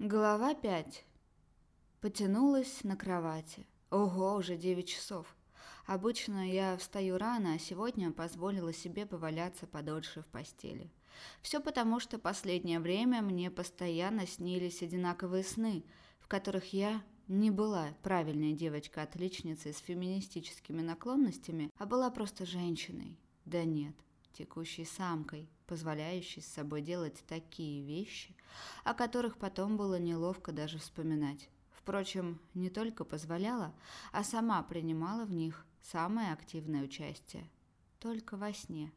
Глава 5. Потянулась на кровати. Ого, уже 9 часов. Обычно я встаю рано, а сегодня позволила себе поваляться подольше в постели. Все потому, что последнее время мне постоянно снились одинаковые сны, в которых я не была правильной девочкой-отличницей с феминистическими наклонностями, а была просто женщиной. Да нет, текущей самкой, позволяющей с собой делать такие вещи, о которых потом было неловко даже вспоминать. Впрочем, не только позволяла, а сама принимала в них самое активное участие. Только во сне.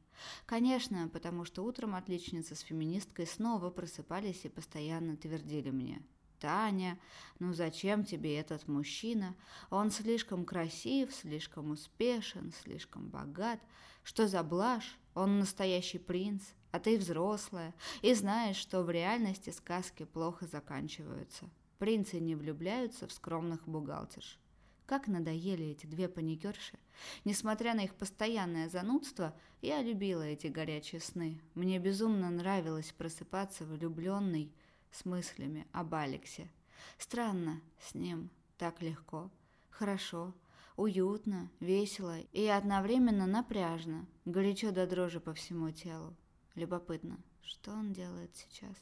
Конечно, потому что утром отличницы с феминисткой снова просыпались и постоянно твердили мне – Таня, ну зачем тебе этот мужчина? Он слишком красив, слишком успешен, слишком богат. Что за блажь? Он настоящий принц, а ты взрослая, и знаешь, что в реальности сказки плохо заканчиваются. Принцы не влюбляются в скромных бухгалтерш. Как надоели эти две паникерши. Несмотря на их постоянное занудство, я любила эти горячие сны. Мне безумно нравилось просыпаться влюбленной, с мыслями об Алексе. Странно, с ним так легко, хорошо, уютно, весело и одновременно напряжно, горячо до дрожи по всему телу. Любопытно, что он делает сейчас?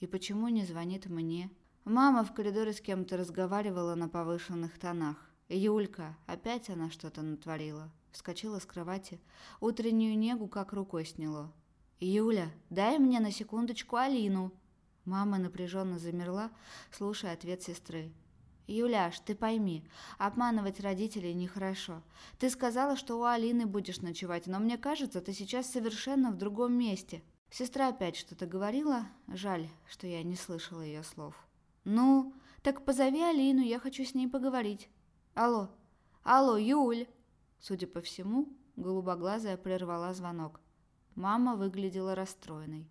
И почему не звонит мне? Мама в коридоре с кем-то разговаривала на повышенных тонах. Юлька, опять она что-то натворила. Вскочила с кровати. Утреннюю негу как рукой сняло. «Юля, дай мне на секундочку Алину!» Мама напряженно замерла, слушая ответ сестры. «Юляш, ты пойми, обманывать родителей нехорошо. Ты сказала, что у Алины будешь ночевать, но мне кажется, ты сейчас совершенно в другом месте». Сестра опять что-то говорила, жаль, что я не слышала ее слов. «Ну, так позови Алину, я хочу с ней поговорить». «Алло, алло, Юль!» Судя по всему, голубоглазая прервала звонок. Мама выглядела расстроенной.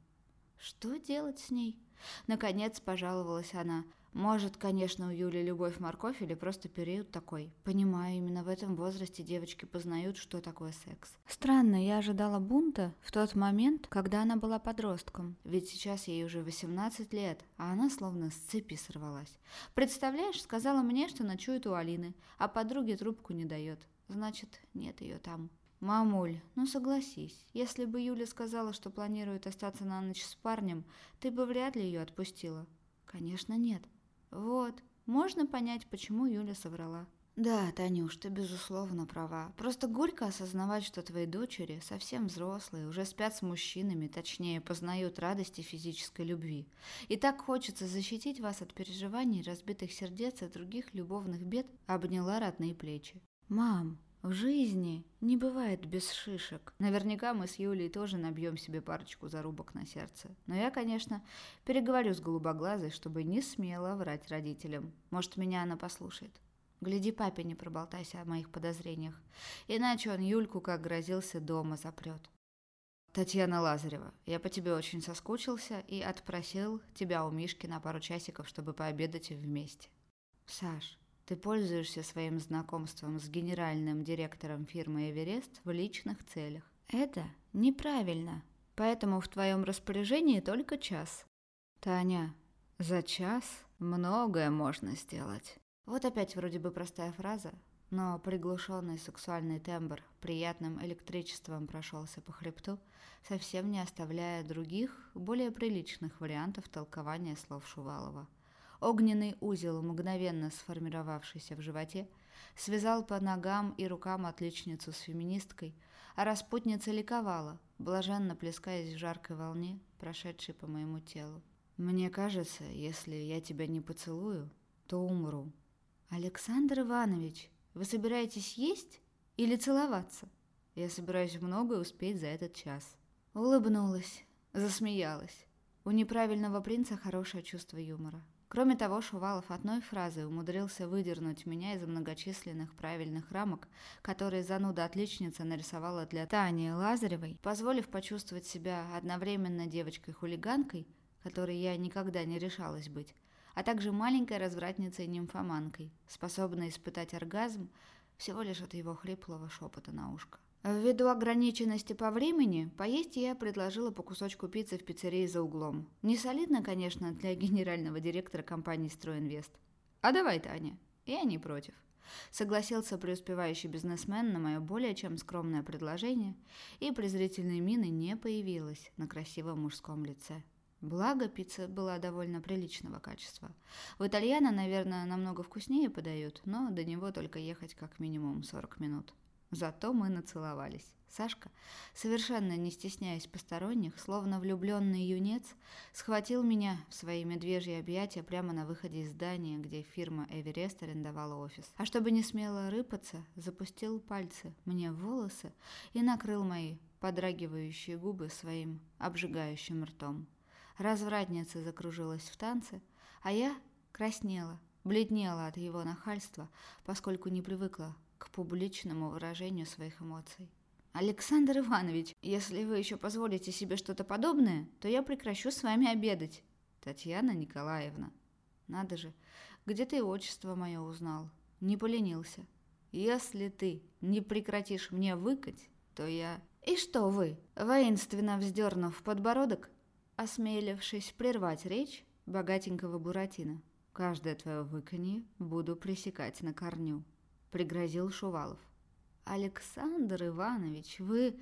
«Что делать с ней?» Наконец пожаловалась она. Может, конечно, у Юли любовь морковь или просто период такой. Понимаю, именно в этом возрасте девочки познают, что такое секс. Странно, я ожидала бунта в тот момент, когда она была подростком. Ведь сейчас ей уже 18 лет, а она словно с цепи сорвалась. Представляешь, сказала мне, что ночует у Алины, а подруге трубку не дает. Значит, нет ее там. «Мамуль, ну согласись, если бы Юля сказала, что планирует остаться на ночь с парнем, ты бы вряд ли ее отпустила». «Конечно нет». «Вот, можно понять, почему Юля соврала». «Да, Танюш, ты безусловно права. Просто горько осознавать, что твои дочери совсем взрослые, уже спят с мужчинами, точнее, познают радости физической любви. И так хочется защитить вас от переживаний, разбитых сердец и других любовных бед», обняла родные плечи. «Мам, в жизни не бывает без шишек. Наверняка мы с Юлей тоже набьем себе парочку зарубок на сердце. Но я, конечно, переговорю с голубоглазой, чтобы не смело врать родителям. Может, меня она послушает. Гляди, папе не проболтайся о моих подозрениях. Иначе он Юльку, как грозился, дома запрет. Татьяна Лазарева, я по тебе очень соскучился и отпросил тебя у Мишки на пару часиков, чтобы пообедать вместе. Саш, ты пользуешься своим знакомством с генеральным директором фирмы «Эверест» в личных целях. Это неправильно, поэтому в твоем распоряжении только час. Таня, за час многое можно сделать. Вот опять вроде бы простая фраза, но приглушенный сексуальный тембр приятным электричеством прошелся по хребту, совсем не оставляя других, более приличных вариантов толкования слов Шувалова – Огненный узел, мгновенно сформировавшийся в животе, связал по ногам и рукам отличницу с феминисткой, а распутница ликовала, блаженно плескаясь в жаркой волне, прошедшей по моему телу. «Мне кажется, если я тебя не поцелую, то умру». «Александр Иванович, вы собираетесь есть или целоваться?» «Я собираюсь многое успеть за этот час». Улыбнулась, засмеялась. У неправильного принца хорошее чувство юмора. Кроме того, Шувалов одной фразой умудрился выдернуть меня из многочисленных правильных рамок, которые зануда-отличница нарисовала для Тани Лазаревой, позволив почувствовать себя одновременно девочкой-хулиганкой, которой я никогда не решалась быть, а также маленькой развратницей-нимфоманкой, способной испытать оргазм всего лишь от его хриплого шепота на ушко. Ввиду ограниченности по времени, поесть я предложила по кусочку пиццы в пиццерии за углом. Не солидно, конечно, для генерального директора компании «Стройинвест». А давай, Таня. Я не против. Согласился преуспевающий бизнесмен на мое более чем скромное предложение, и презрительной мины не появилось на красивом мужском лице. Благо, пицца была довольно приличного качества. В итальяно, наверное, намного вкуснее подают, но до него только ехать как минимум 40 минут. Зато мы нацеловались. Сашка, совершенно не стесняясь посторонних, словно влюбленный юнец, схватил меня в свои медвежьи объятия прямо на выходе из здания, где фирма Эверест арендовала офис. А чтобы не смело рыпаться, запустил пальцы мне в волосы и накрыл мои подрагивающие губы своим обжигающим ртом. Развратница закружилась в танце, а я краснела, бледнела от его нахальства, поскольку не привыкла публичному выражению своих эмоций. «Александр Иванович, если вы еще позволите себе что-то подобное, то я прекращу с вами обедать». Татьяна Николаевна. Надо же, где ты отчество мое узнал? Не поленился. Если ты не прекратишь мне выкать, то я... И что вы, воинственно вздернув подбородок, осмелившись прервать речь богатенького Буратино, каждое твое выканье буду пресекать на корню пригрозил Шувалов. «Александр Иванович, вы...»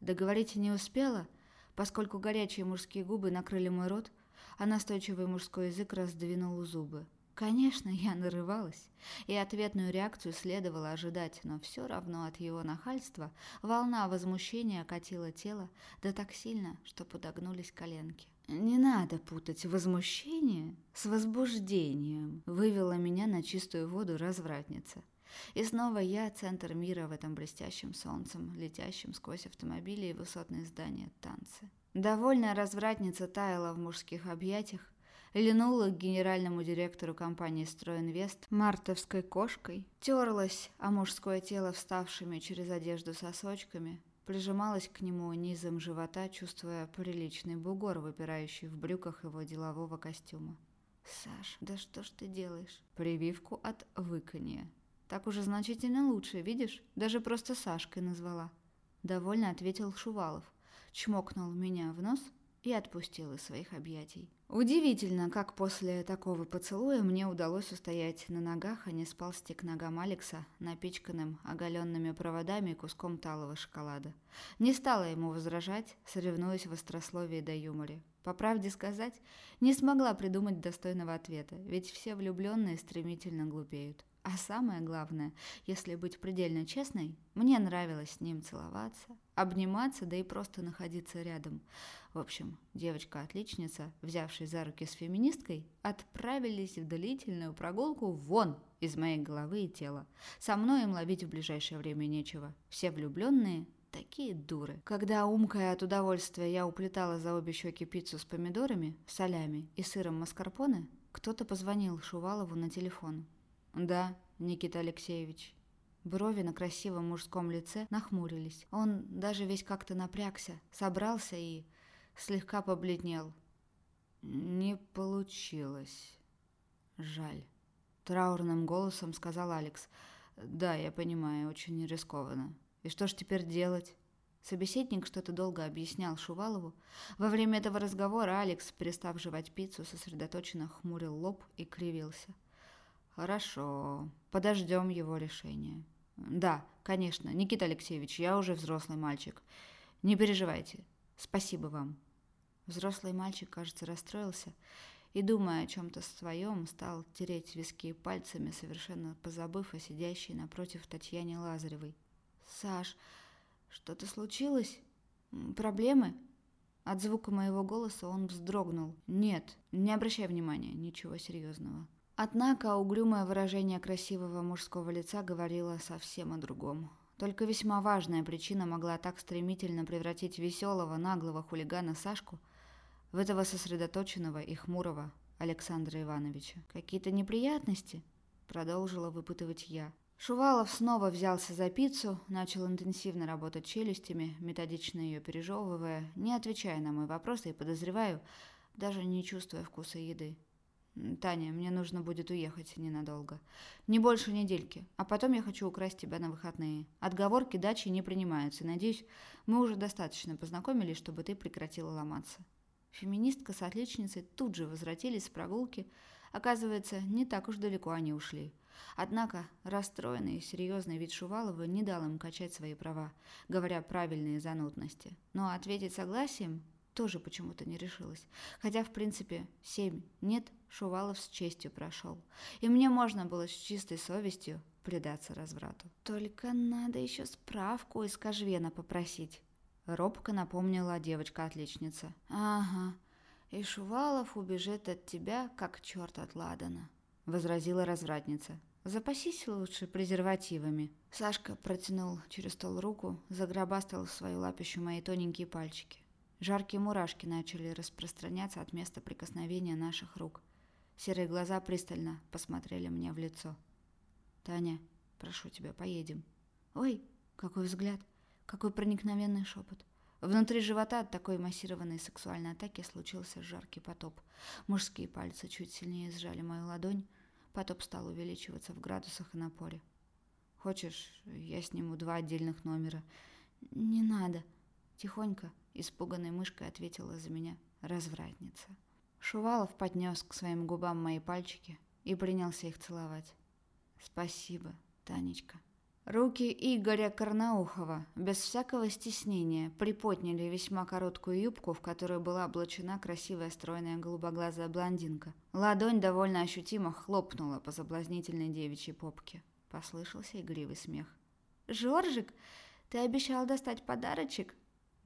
Договорить не успела, поскольку горячие мужские губы накрыли мой рот, а настойчивый мужской язык раздвинул зубы. Конечно, я нарывалась, и ответную реакцию следовало ожидать, но все равно от его нахальства волна возмущения окатила тело, да так сильно, что подогнулись коленки. «Не надо путать возмущение с возбуждением», вывела меня на чистую воду развратница. И снова я центр мира в этом блестящем солнцем, летящем сквозь автомобили и высотные здания танцы. Довольная развратница таяла в мужских объятиях, линула к генеральному директору компании «Стройинвест» мартовской кошкой, терлась о мужское тело вставшими через одежду сосочками, прижималась к нему низом живота, чувствуя приличный бугор, выпирающий в брюках его делового костюма. «Саш, да что ж ты делаешь?» Прививку от выканья. Так уже значительно лучше, видишь? Даже просто Сашкой назвала. Довольно ответил Шувалов. Чмокнул меня в нос и отпустил из своих объятий. Удивительно, как после такого поцелуя мне удалось устоять на ногах, а не сползти к ногам Алекса, напичканным оголенными проводами и куском талого шоколада. Не стала ему возражать, соревнуясь в острословии до юморе. По правде сказать, не смогла придумать достойного ответа, ведь все влюбленные стремительно глупеют. А самое главное, если быть предельно честной, мне нравилось с ним целоваться, обниматься, да и просто находиться рядом. В общем, девочка-отличница, взявшая за руки с феминисткой, отправились в длительную прогулку вон из моей головы и тела. Со мной им ловить в ближайшее время нечего. Все влюбленные такие дуры. Когда, умкая от удовольствия, я уплетала за обе щеки пиццу с помидорами, солями и сыром маскарпоне, кто-то позвонил Шувалову на телефон. «Да, Никита Алексеевич». Брови на красивом мужском лице нахмурились. Он даже весь как-то напрягся, собрался и слегка побледнел. «Не получилось. Жаль». Траурным голосом сказал Алекс. «Да, я понимаю, очень рискованно. И что ж теперь делать?» Собеседник что-то долго объяснял Шувалову. Во время этого разговора Алекс, перестав жевать пиццу, сосредоточенно хмурил лоб и кривился. Хорошо, подождем его решения. Да, конечно, Никита Алексеевич, я уже взрослый мальчик. Не переживайте. Спасибо вам. Взрослый мальчик, кажется, расстроился и, думая о чем-то своем, стал тереть виски пальцами, совершенно позабыв о сидящей напротив Татьяне Лазаревой. «Саш, что-то случилось? Проблемы?» От звука моего голоса он вздрогнул. «Нет, не обращай внимания, ничего серьезного». Однако угрюмое выражение красивого мужского лица говорило совсем о другом. Только весьма важная причина могла так стремительно превратить веселого, наглого хулигана Сашку в этого сосредоточенного и хмурого Александра Ивановича. «Какие-то неприятности?» – продолжила выпытывать я. Шувалов снова взялся за пиццу, начал интенсивно работать челюстями, методично ее пережевывая, не отвечая на мой вопрос и, подозреваю, даже не чувствуя вкуса еды. Таня, мне нужно будет уехать ненадолго. Не больше недельки. А потом я хочу украсть тебя на выходные. Отговорки дачи не принимаются. Надеюсь, мы уже достаточно познакомились, чтобы ты прекратила ломаться. Феминистка с отличницей тут же возвратились с прогулки. Оказывается, не так уж далеко они ушли. Однако расстроенный и серьезный вид Шувалова не дал им качать свои права, говоря правильные занудности. Но ответить согласием тоже почему-то не решилась. Хотя, в принципе, семь нет, Шувалов с честью прошел. И мне можно было с чистой совестью предаться разврату. Только надо еще справку из Кожвена попросить. Робко напомнила девочка-отличница. «Ага, и Шувалов убежит от тебя, как черт от Ладана», — возразила развратница. «Запасись лучше презервативами». Сашка протянул через стол руку, загробастал в свою лапищу мои тоненькие пальчики. Жаркие мурашки начали распространяться от места прикосновения наших рук. Серые глаза пристально посмотрели мне в лицо. «Таня, прошу тебя, поедем». «Ой, какой взгляд!» Какой проникновенный шепот. Внутри живота от такой массированной сексуальной атаки случился жаркий потоп. Мужские пальцы чуть сильнее сжали мою ладонь. Потоп стал увеличиваться в градусах и напоре. «Хочешь, я сниму два отдельных номера?» «Не надо». Тихонько, испуганной мышкой ответила за меня развратница. Шувалов поднес к своим губам мои пальчики и принялся их целовать. «Спасибо, Танечка». Руки Игоря Карнаухова без всякого стеснения приподняли весьма короткую юбку, в которую была облачена красивая стройная голубоглазая блондинка. Ладонь довольно ощутимо хлопнула по соблазнительной девичьей попке. Послышался игривый смех. «Жоржик, ты обещал достать подарочек?»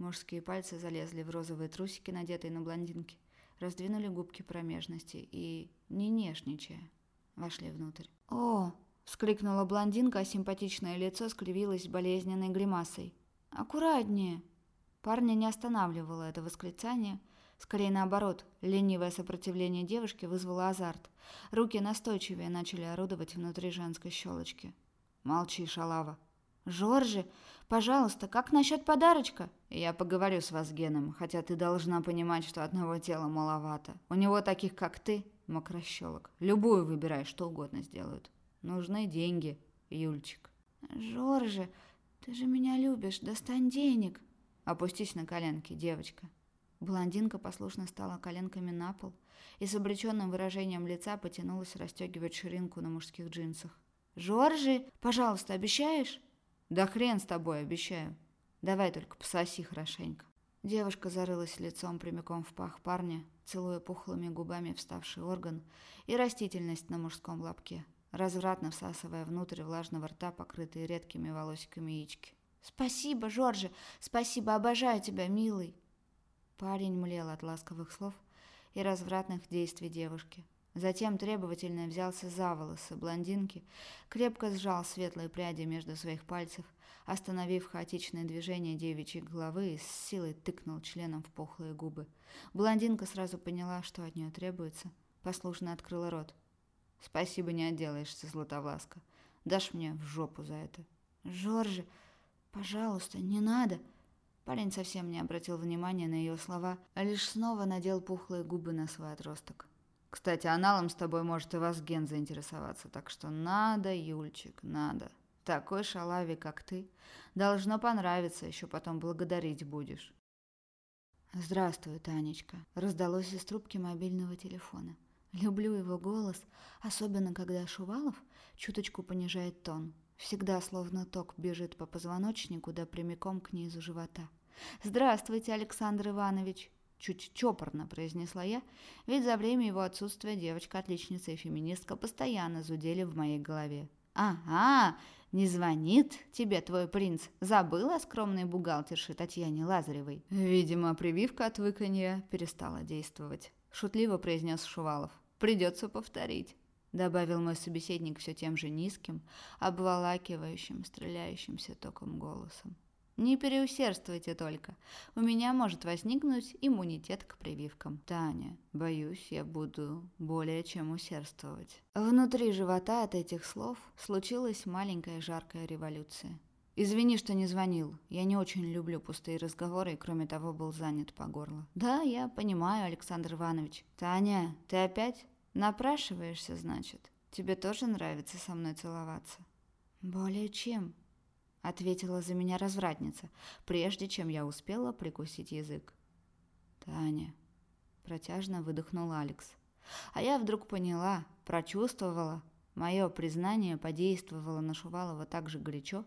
Мужские пальцы залезли в розовые трусики, надетые на блондинке, раздвинули губки промежности и, не нежничая, вошли внутрь. «О!» Вскликнула блондинка, а симпатичное лицо скривилось болезненной гримасой. «Аккуратнее!» Парня не останавливало это восклицание. Скорее наоборот, ленивое сопротивление девушки вызвало азарт. Руки настойчивее начали орудовать внутри женской щелочки. «Молчи, шалава!» «Жоржи, пожалуйста, как насчет подарочка?» «Я поговорю с вас, Геном, хотя ты должна понимать, что одного тела маловато. У него таких, как ты, мокрощелок. Любую выбирай, что угодно сделают». Нужны деньги, Юльчик. Жорже, ты же меня любишь, достань денег. Опустись на коленки, девочка. Блондинка послушно стала коленками на пол и с обреченным выражением лица потянулась расстегивать ширинку на мужских джинсах. «Жоржи, пожалуйста, обещаешь?» «Да хрен с тобой, обещаю. Давай только пососи хорошенько». Девушка зарылась лицом прямиком в пах парня, целуя пухлыми губами вставший орган и растительность на мужском лобке развратно всасывая внутрь влажного рта, покрытые редкими волосиками яички. «Спасибо, Жоржи! Спасибо! Обожаю тебя, милый!» Парень млел от ласковых слов и развратных действий девушки. Затем требовательно взялся за волосы блондинки, крепко сжал светлые пряди между своих пальцев, остановив хаотичное движение девичьей головы и с силой тыкнул членом в пухлые губы. Блондинка сразу поняла, что от нее требуется, послушно открыла рот. Спасибо, не отделаешься, Златовласка. Дашь мне в жопу за это. Жоржи, пожалуйста, не надо. Парень совсем не обратил внимания на ее слова, а лишь снова надел пухлые губы на свой отросток. Кстати, аналом с тобой может и вас ген заинтересоваться, так что надо, Юльчик, надо. Такой шалаве, как ты, должно понравиться, еще потом благодарить будешь. «Здравствуй, Танечка», — раздалось из трубки мобильного телефона. Люблю его голос, особенно когда Шувалов чуточку понижает тон. Всегда словно ток бежит по позвоночнику да прямиком к низу живота. «Здравствуйте, Александр Иванович!» Чуть чопорно произнесла я, ведь за время его отсутствия девочка-отличница и феминистка постоянно зудели в моей голове. «Ага, не звонит тебе твой принц. Забыла скромной бухгалтерши Татьяне Лазаревой?» Видимо, прививка от выканья перестала действовать. Шутливо произнес Шувалов. Придется повторить», — добавил мой собеседник все тем же низким, обволакивающим, стреляющимся током голосом. «Не переусердствуйте только. У меня может возникнуть иммунитет к прививкам. Таня, боюсь, я буду более чем усердствовать». Внутри живота от этих слов случилась маленькая жаркая революция. «Извини, что не звонил. Я не очень люблю пустые разговоры и, кроме того, был занят по горло». «Да, я понимаю, Александр Иванович. Таня, ты опять?» Напрашиваешься, значит? Тебе тоже нравится со мной целоваться? Более чем, ответила за меня развратница, прежде чем я успела прикусить язык. Таня, протяжно выдохнул Алекс. А я вдруг поняла, прочувствовала, мое признание подействовало на Шувалова так же горячо,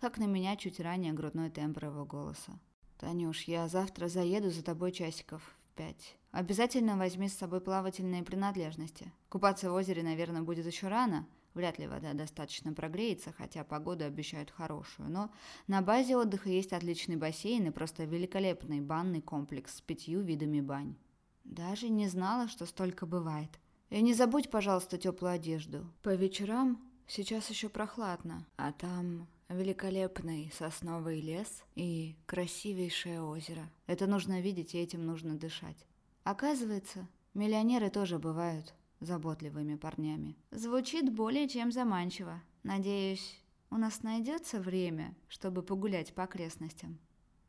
как на меня чуть ранее грудной тембр его голоса. «Танюш, я завтра заеду за тобой часиков в пять. Обязательно возьми с собой плавательные принадлежности. Купаться в озере, наверное, будет еще рано. Вряд ли вода достаточно прогреется, хотя погоду обещают хорошую. Но на базе отдыха есть отличный бассейн и просто великолепный банный комплекс с пятью видами бань. Даже не знала, что столько бывает. И не забудь, пожалуйста, теплую одежду. По вечерам сейчас еще прохладно, а там великолепный сосновый лес и красивейшее озеро. Это нужно видеть, и этим нужно дышать. Оказывается, миллионеры тоже бывают заботливыми парнями. Звучит более чем заманчиво. Надеюсь, у нас найдется время, чтобы погулять по окрестностям.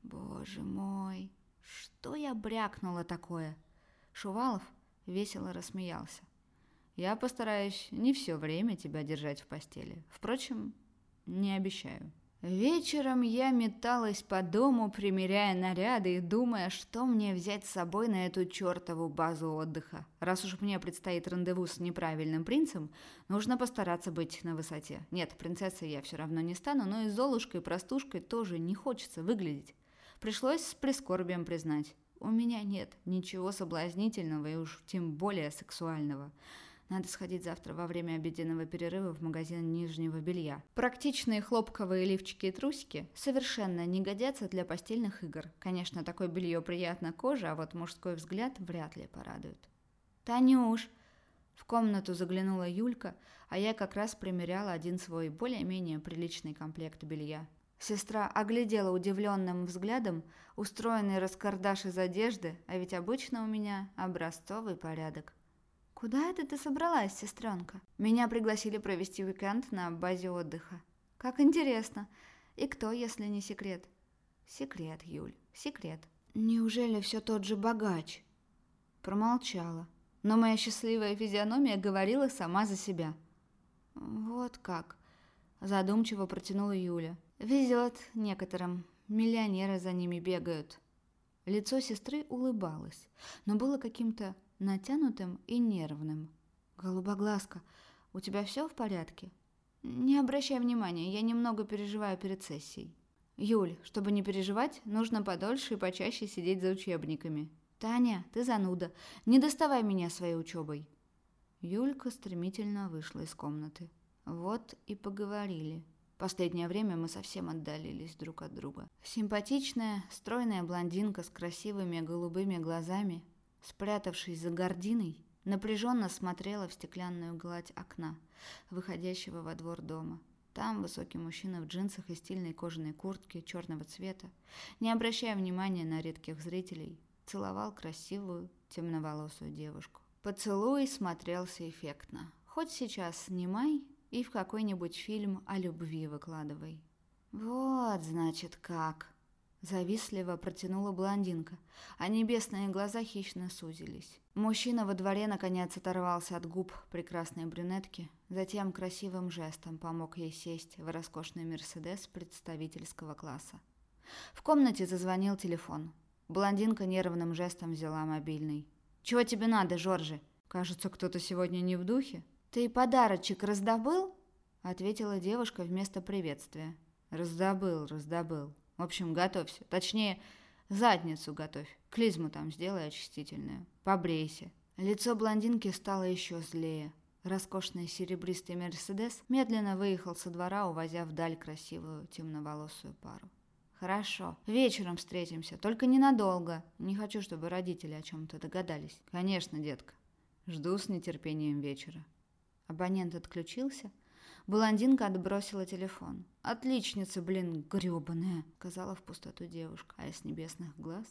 Боже мой, что я брякнула такое? Шувалов весело рассмеялся. Я постараюсь не все время тебя держать в постели. Впрочем, не обещаю. Вечером я металась по дому, примеряя наряды и думая, что мне взять с собой на эту чертову базу отдыха. Раз уж мне предстоит рандеву с неправильным принцем, нужно постараться быть на высоте. Нет, принцессой я все равно не стану, но и Золушкой, простушкой тоже не хочется выглядеть. Пришлось с прискорбием признать, у меня нет ничего соблазнительного и уж тем более сексуального. Надо сходить завтра во время обеденного перерыва в магазин нижнего белья. Практичные хлопковые лифчики и трусики совершенно не годятся для постельных игр. Конечно, такое белье приятно коже, а вот мужской взгляд вряд ли порадует. «Танюш!» В комнату заглянула Юлька, а я как раз примеряла один свой более-менее приличный комплект белья. Сестра оглядела удивленным взглядом устроенный раскардаш из одежды, а ведь обычно у меня образцовый порядок. «Куда это ты собралась, сестренка?» «Меня пригласили провести уикенд на базе отдыха». «Как интересно. И кто, если не секрет?» «Секрет, Юль, секрет». «Неужели все тот же богач?» Промолчала. Но моя счастливая физиономия говорила сама за себя. «Вот как», – задумчиво протянула Юля. «Везет некоторым. Миллионеры за ними бегают». Лицо сестры улыбалось, но было каким-то натянутым и нервным. «Голубоглазка, у тебя все в порядке?» «Не обращай внимания, я немного переживаю перед сессией». «Юль, чтобы не переживать, нужно подольше и почаще сидеть за учебниками». «Таня, ты зануда, не доставай меня своей учебой». Юлька стремительно вышла из комнаты. Вот и поговорили. Последнее время мы совсем отдалились друг от друга. Симпатичная, стройная блондинка с красивыми голубыми глазами спрятавшись за гординой, напряженно смотрела в стеклянную гладь окна, выходящего во двор дома. Там высокий мужчина в джинсах и стильной кожаной куртке черного цвета, не обращая внимания на редких зрителей, целовал красивую темноволосую девушку. Поцелуй смотрелся эффектно. Хоть сейчас снимай и в какой-нибудь фильм о любви выкладывай. Вот, значит, как. Завистливо протянула блондинка, а небесные глаза хищно сузились. Мужчина во дворе наконец оторвался от губ прекрасной брюнетки, затем красивым жестом помог ей сесть в роскошный «Мерседес» представительского класса. В комнате зазвонил телефон. Блондинка нервным жестом взяла мобильный. «Чего тебе надо, Жоржи? Кажется, кто-то сегодня не в духе». «Ты подарочек раздобыл?» — ответила девушка вместо приветствия. «Раздобыл, раздобыл», в общем, готовься. Точнее, задницу готовь. Клизму там сделай очистительную. Побрейся. Лицо блондинки стало еще злее. Роскошный серебристый «Мерседес» медленно выехал со двора, увозя вдаль красивую темноволосую пару. «Хорошо. Вечером встретимся. Только ненадолго. Не хочу, чтобы родители о чем-то догадались». «Конечно, детка. Жду с нетерпением вечера». Абонент отключился, Блондинка отбросила телефон. «Отличница, блин, грёбаная!» — сказала в пустоту девушка, а из небесных глаз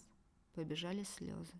побежали слезы.